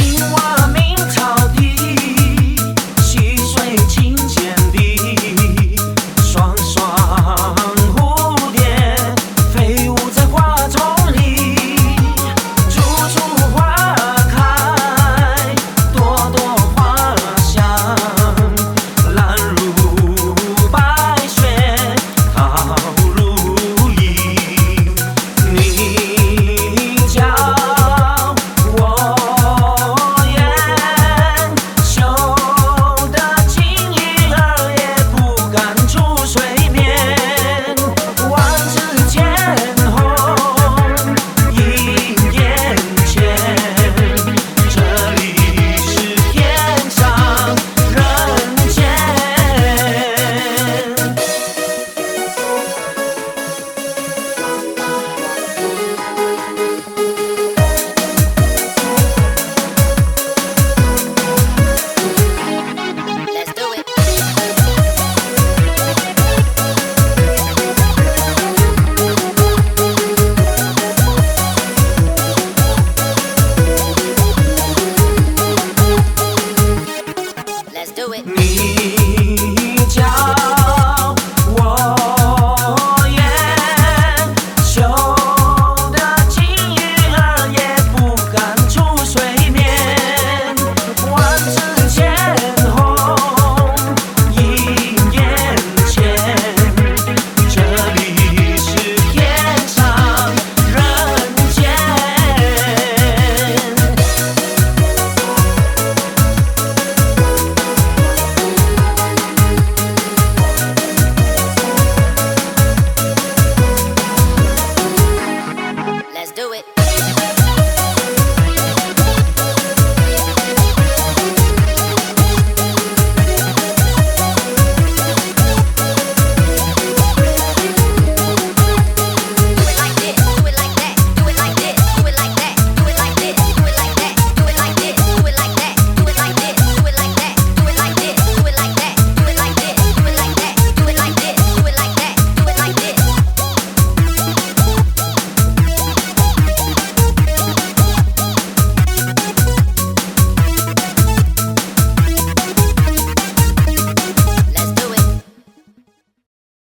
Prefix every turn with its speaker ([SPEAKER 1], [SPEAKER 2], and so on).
[SPEAKER 1] 青蛙鸣草地